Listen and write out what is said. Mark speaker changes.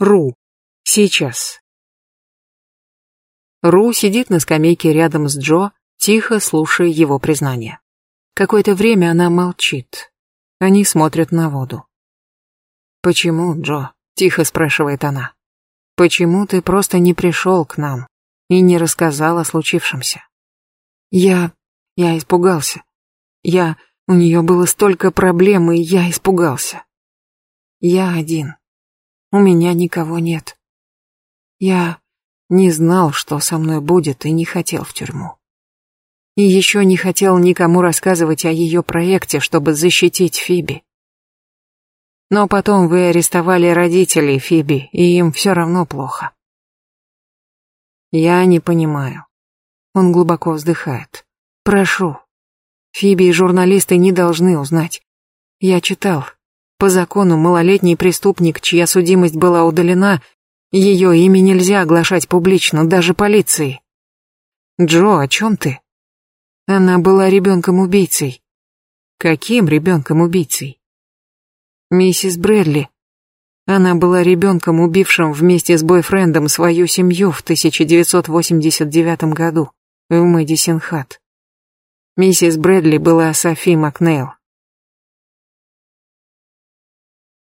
Speaker 1: Ру. Сейчас. Ру сидит на скамейке рядом с Джо, тихо слушая его признание. Какое-то время она молчит. Они смотрят на воду. «Почему, Джо?» — тихо спрашивает она. «Почему ты просто не пришел к нам и не рассказал о случившемся?» «Я... я испугался. Я... у нее было столько проблем, и я испугался. Я один. У меня никого нет. Я не знал, что со мной будет, и не хотел в тюрьму. И еще не хотел никому рассказывать о ее проекте, чтобы защитить Фиби. Но потом вы арестовали родителей Фиби, и им все равно плохо. Я не понимаю. Он глубоко вздыхает. Прошу. Фиби и журналисты не должны узнать. Я читал. По закону малолетний преступник, чья судимость была удалена, ее имя нельзя оглашать публично, даже полиции. Джо, о чем ты? Она была ребенком-убийцей. Каким ребенком-убийцей? Миссис Брэдли. Она была ребенком, убившим вместе с бойфрендом свою семью в 1989 году в Мэдисон-Хат. Миссис Брэдли была Софи Макнейл.